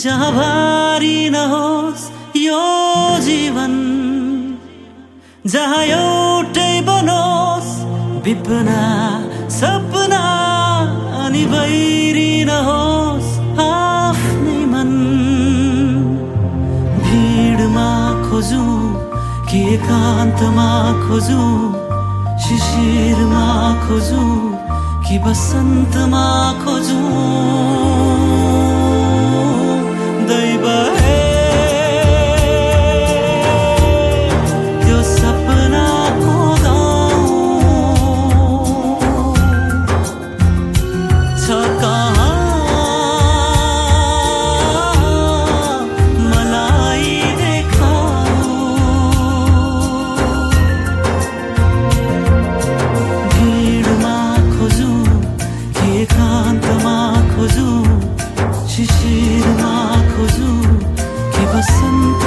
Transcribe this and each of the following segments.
जहाँ भारी नहोस् यो जीवन जहाँ एउटै बनोस् विपना सपना अनि बैरी नहोस् आफ्नै मन। भिडमा खोजौँ कि एकान्तमा खोजौँ शिशिरमा खोजौँ कि बसन्तमा खोजौँ। शिशिरमा खोजौँ कि बसन्तमा खोजौँ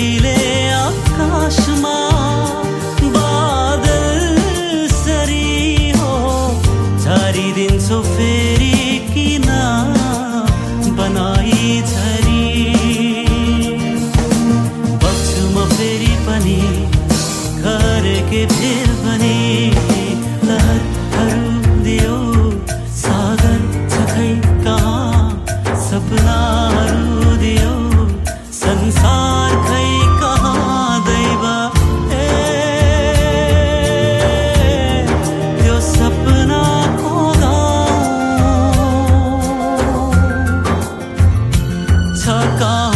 नीले आकाश माँ बादल सरी हो। सारी दिन सफ़ेद took off.